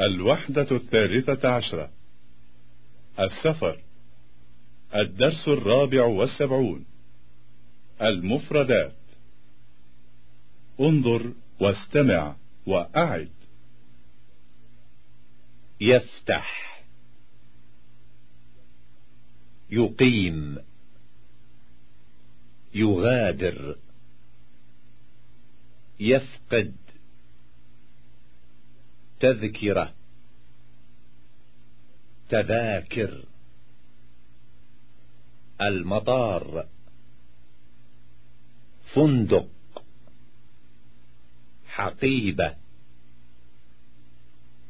الوحدة الثالثة عشرة. السفر. الدرس الرابع والسبعون. المفردات. انظر واستمع وأعد. يفتح. يقيم. يغادر. يفقد. تذكرة. تذاكر. المطار. فندق. حقيبة.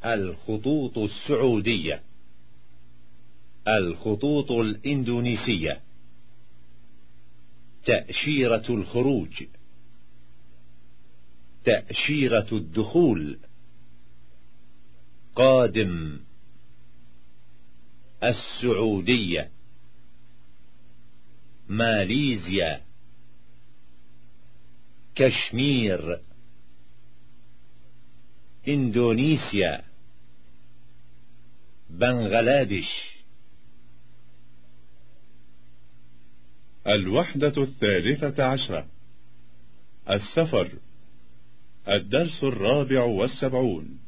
الخطوط السعودية. الخطوط الإندونيسية. تأشيرة الخروج. تأشيرة الدخول. قادم السعودية ماليزيا كشمير إندونيسيا بنغلاديش. الوحدة الثالثة عشرة السفر الدرس الرابع والسبعون.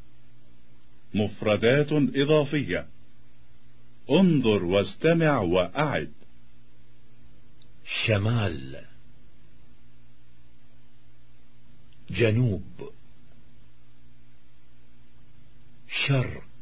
مفردات إضافية. انظر واستمع وأعد. شمال. جنوب. شرق.